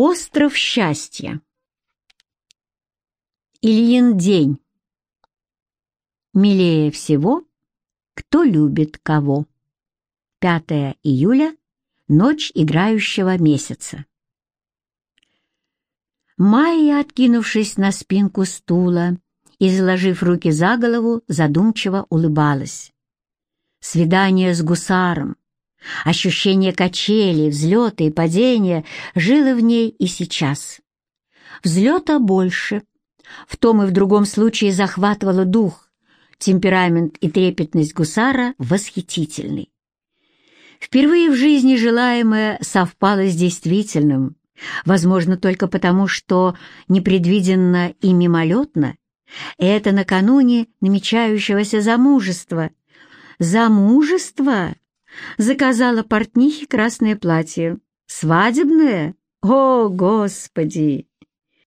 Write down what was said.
Остров счастья. Ильин день. Милее всего, кто любит кого. 5 июля, ночь играющего месяца. Майя, откинувшись на спинку стула и заложив руки за голову, задумчиво улыбалась. Свидание с гусаром, ощущение качели, взлета и падения жило в ней и сейчас. Взлета больше. В том и в другом случае захватывало дух. Темперамент и трепетность гусара восхитительны. Впервые в жизни желаемое совпало с действительным, возможно, только потому, что непредвиденно и мимолетно это накануне намечающегося замужества. Замужество? Заказала портнихе красное платье. Свадебное? О, Господи!